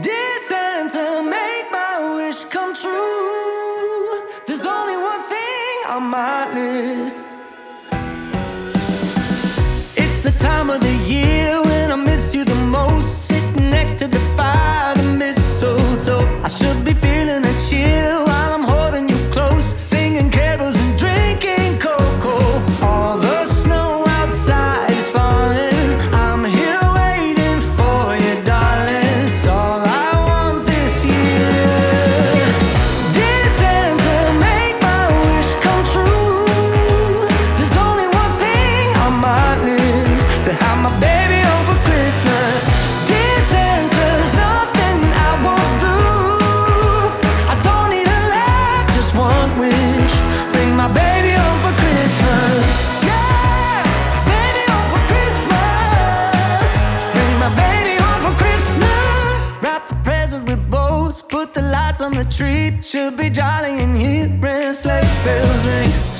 Descend to make my wish come true. There's only one thing on my list. It's the time of the year a treat. Should be jolly in here and sleigh bells ring.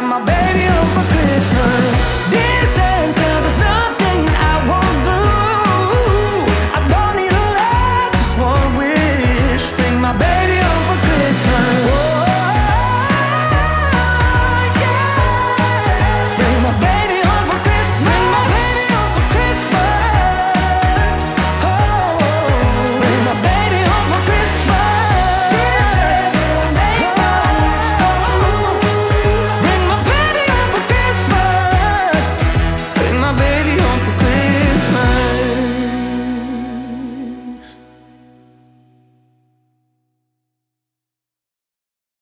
got my baby home for Christmas. This